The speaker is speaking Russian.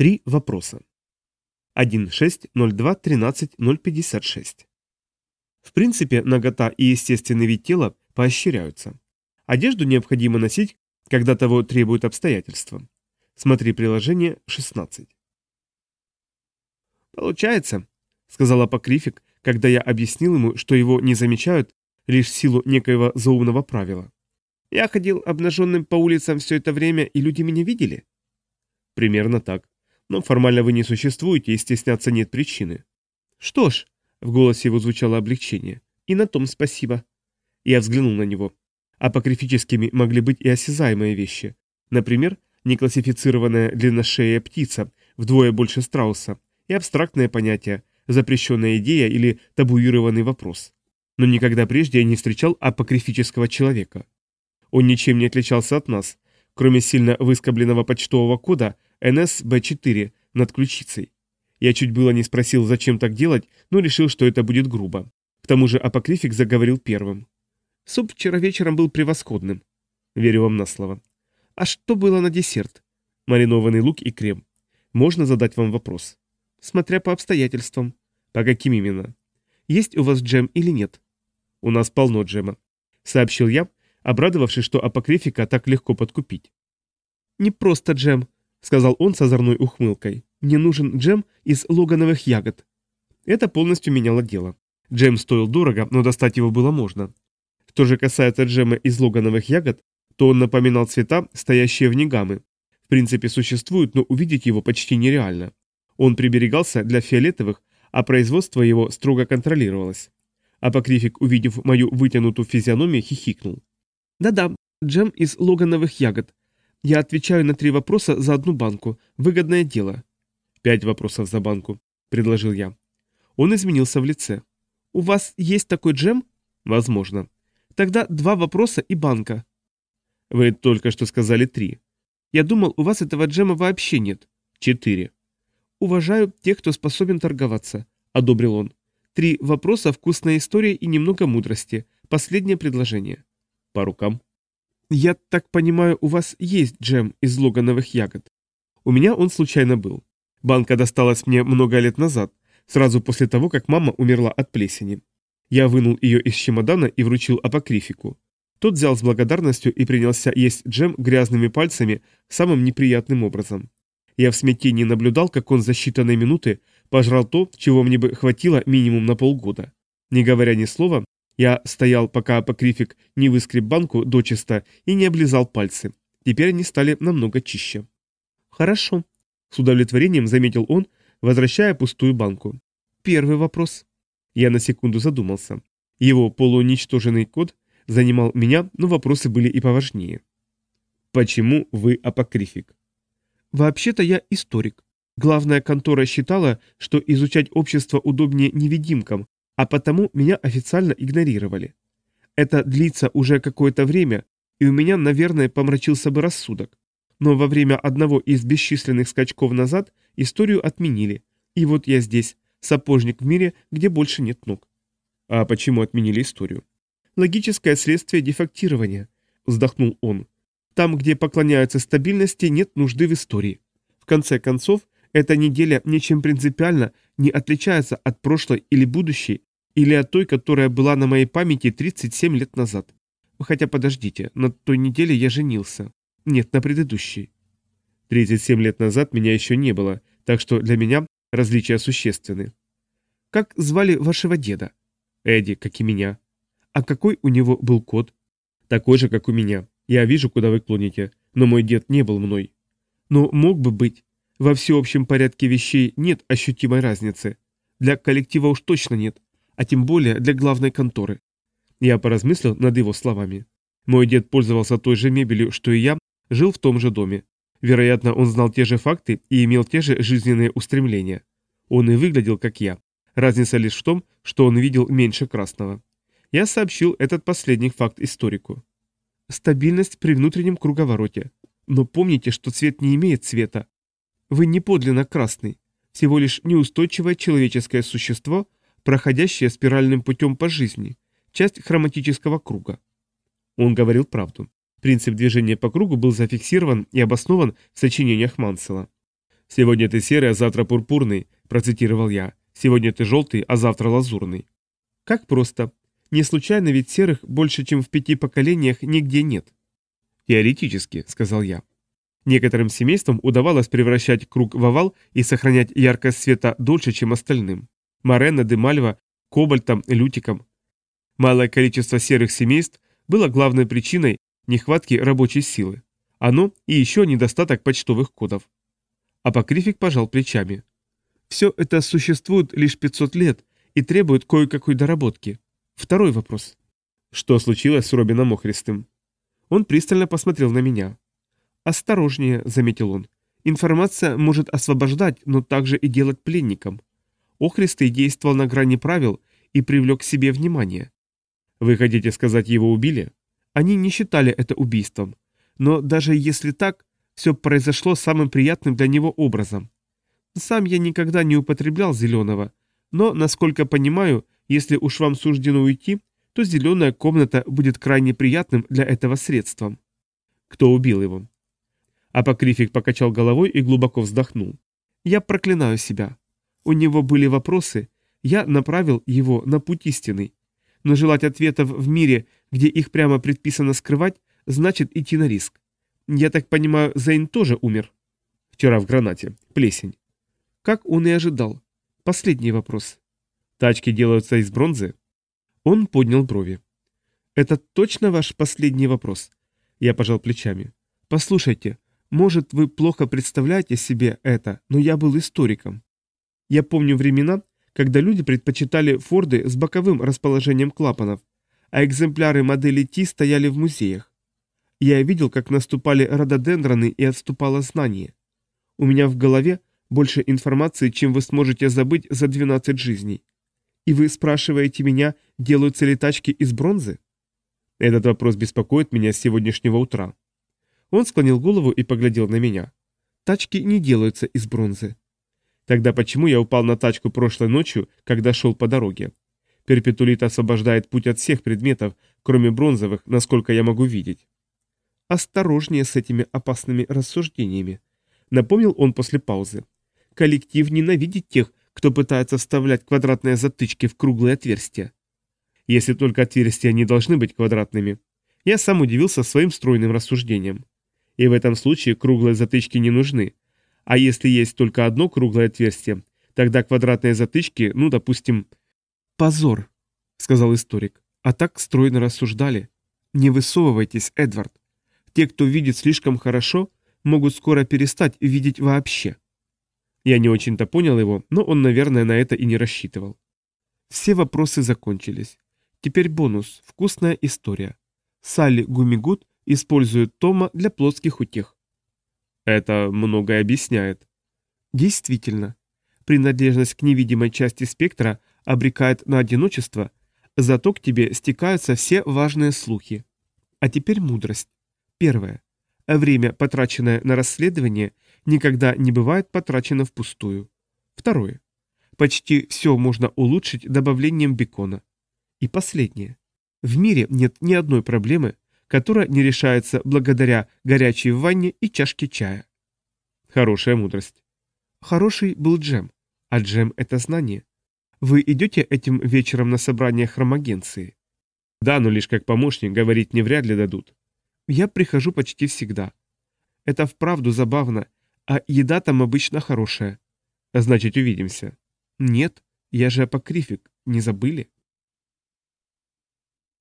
Три вопроса. 1.6.02.13.056. В принципе, нагота и естественный вид тела поощряются. Одежду необходимо носить, когда того требуют обстоятельства. Смотри приложение 16. «Получается», — сказал апокрифик, когда я объяснил ему, что его не замечают лишь в силу некоего заумного правила. «Я ходил обнаженным по улицам все это время, и люди меня видели?» «Примерно так. Но формально вы не существуете, и стесняться нет причины». «Что ж», — в голосе его звучало облегчение, — «и на том спасибо». Я взглянул на него. Апокрифическими могли быть и осязаемые вещи. Например, неклассифицированная длинношея птица, вдвое больше страуса, и абстрактное понятие, запрещенная идея или табуированный вопрос. Но никогда прежде я не встречал апокрифического человека. Он ничем не отличался от нас, кроме сильно выскобленного почтового кода NSB4 над ключицей. Я чуть было не спросил, зачем так делать, но решил, что это будет грубо. К тому же апокрифик заговорил первым. Суп вчера вечером был превосходным. Верю вам на слово. А что было на десерт? Маринованный лук и крем. Можно задать вам вопрос? Смотря по обстоятельствам. По каким именно? Есть у вас джем или нет? У нас полно джема. Сообщил я, обрадовавшись, что апокрифика так легко подкупить. Не просто джем, сказал он с озорной ухмылкой. Мне нужен джем из логановых ягод. Это полностью меняло дело. Джем стоил дорого, но достать его было можно. Что же касается джема из логановых ягод, то он напоминал цвета, стоящие вне гаммы. В принципе, существуют, но увидеть его почти нереально. Он приберегался для фиолетовых, а производство его строго контролировалось. Апокрифик, увидев мою вытянутую физиономию, хихикнул. «Да-да, джем из логановых ягод. Я отвечаю на три вопроса за одну банку. Выгодное дело». «Пять вопросов за банку», — предложил я. Он изменился в лице. «У вас есть такой джем?» «Возможно. Тогда два вопроса и банка. Вы только что сказали три. Я думал, у вас этого джема вообще нет. Четыре. Уважаю тех, кто способен торговаться, одобрил он. Три вопроса, вкусная история и немного мудрости. Последнее предложение. По рукам. Я так понимаю, у вас есть джем из логановых ягод. У меня он случайно был. Банка досталась мне много лет назад, сразу после того, как мама умерла от плесени. Я вынул ее из чемодана и вручил апокрифику. Тот взял с благодарностью и принялся есть джем грязными пальцами самым неприятным образом. Я в смятении наблюдал, как он за считанные минуты пожрал то, чего мне бы хватило минимум на полгода. Не говоря ни слова, я стоял, пока апокрифик не выскреб банку дочисто и не облизал пальцы. Теперь они стали намного чище. «Хорошо», — с удовлетворением заметил он, возвращая пустую банку. «Первый вопрос». Я на секунду задумался. Его полууничтоженный код занимал меня, но вопросы были и поважнее. Почему вы апокрифик? Вообще-то я историк. Главная контора считала, что изучать общество удобнее невидимкам, а потому меня официально игнорировали. Это длится уже какое-то время, и у меня, наверное, помрачился бы рассудок. Но во время одного из бесчисленных скачков назад историю отменили, и вот я здесь, Сапожник в мире, где больше нет ног. А почему отменили историю? Логическое следствие дефактирования, вздохнул он. Там, где поклоняются стабильности, нет нужды в истории. В конце концов, эта неделя ничем принципиально не отличается от прошлой или будущей, или от той, которая была на моей памяти 37 лет назад. Хотя подождите, на той неделе я женился. Нет, на предыдущей. 37 лет назад меня еще не было, так что для меня Различия существенны. Как звали вашего деда? Эдди, как и меня. А какой у него был код? Такой же, как у меня. Я вижу, куда вы клоните, но мой дед не был мной. Но мог бы быть. Во всеобщем порядке вещей нет ощутимой разницы. Для коллектива уж точно нет, а тем более для главной конторы. Я поразмыслил над его словами. Мой дед пользовался той же мебелью, что и я, жил в том же доме. Вероятно, он знал те же факты и имел те же жизненные устремления. Он и выглядел, как я. Разница лишь в том, что он видел меньше красного. Я сообщил этот последний факт историку. Стабильность при внутреннем круговороте. Но помните, что цвет не имеет цвета. Вы не подлинно красный, всего лишь неустойчивое человеческое существо, проходящее спиральным путем по жизни, часть хроматического круга. Он говорил правду. Принцип движения по кругу был зафиксирован и обоснован в сочинениях Мансела. «Сегодня ты серый, а завтра пурпурный», – процитировал я. «Сегодня ты желтый, а завтра лазурный». Как просто. Не случайно ведь серых больше, чем в пяти поколениях нигде нет. Теоретически, сказал я. Некоторым семействам удавалось превращать круг в овал и сохранять яркость света дольше, чем остальным. Морена, Демальва, Кобальтом, Лютиком. Малое количество серых семейств было главной причиной нехватки рабочей силы. Оно и еще недостаток почтовых кодов. Апокрифик пожал плечами. Все это существует лишь 500 лет и требует кое-какой доработки. Второй вопрос. Что случилось с Робином Охристым? Он пристально посмотрел на меня. «Осторожнее», — заметил он. «Информация может освобождать, но также и делать пленником. Охристый действовал на грани правил и привлек к себе внимание. Вы хотите сказать, его убили? Они не считали это убийством. Но даже если так, все произошло самым приятным для него образом. Сам я никогда не употреблял зеленого, но, насколько понимаю, если уж вам суждено уйти, то зеленая комната будет крайне приятным для этого средством. Кто убил его? Апокрифик покачал головой и глубоко вздохнул. Я проклинаю себя. У него были вопросы, я направил его на путь истины. Но желать ответов в мире, где их прямо предписано скрывать, значит идти на риск. Я так понимаю, Зейн тоже умер? Вчера в гранате. Плесень. Как он и ожидал. Последний вопрос. Тачки делаются из бронзы? Он поднял брови. Это точно ваш последний вопрос? Я пожал плечами. Послушайте, может, вы плохо представляете себе это, но я был историком. Я помню времена, когда люди предпочитали Форды с боковым расположением клапанов, а экземпляры модели Ти стояли в музеях. Я видел, как наступали рододендроны и отступало знание. У меня в голове больше информации, чем вы сможете забыть за 12 жизней. И вы спрашиваете меня, делаются ли тачки из бронзы? Этот вопрос беспокоит меня с сегодняшнего утра. Он склонил голову и поглядел на меня. Тачки не делаются из бронзы. Тогда почему я упал на тачку прошлой ночью, когда шел по дороге? Перпетулит освобождает путь от всех предметов, кроме бронзовых, насколько я могу видеть. Осторожнее с этими опасными рассуждениями, напомнил он после паузы. Коллектив ненавидит тех, кто пытается вставлять квадратные затычки в круглые отверстия. Если только отверстия не должны быть квадратными. Я сам удивился своим стройным рассуждением. И в этом случае круглые затычки не нужны. А если есть только одно круглое отверстие, тогда квадратные затычки, ну, допустим... «Позор», — сказал историк. А так стройно рассуждали. «Не высовывайтесь, Эдвард. Те, кто видит слишком хорошо, могут скоро перестать видеть вообще». Я не очень-то понял его, но он, наверное, на это и не рассчитывал. Все вопросы закончились. Теперь бонус. Вкусная история. Салли Гумигут использует Тома для плотских утех. Это многое объясняет. Действительно. Принадлежность к невидимой части спектра обрекает на одиночество, зато к тебе стекаются все важные слухи. А теперь мудрость. Первое. Время, потраченное на расследование, никогда не бывает потрачено впустую. Второе. Почти все можно улучшить добавлением бекона. И последнее. В мире нет ни одной проблемы, которая не решается благодаря горячей ванне и чашке чая. Хорошая мудрость. Хороший был джем, а джем – это знание. Вы идете этим вечером на собрание хромагенции? Да, но лишь как помощник, говорить не вряд ли дадут. Я прихожу почти всегда. Это вправду забавно, а еда там обычно хорошая. Значит, увидимся. Нет, я же апокрифик, не забыли?